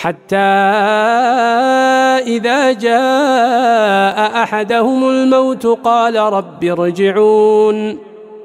حتى إذا جاء أحدهم الموت قال رب ارجعون.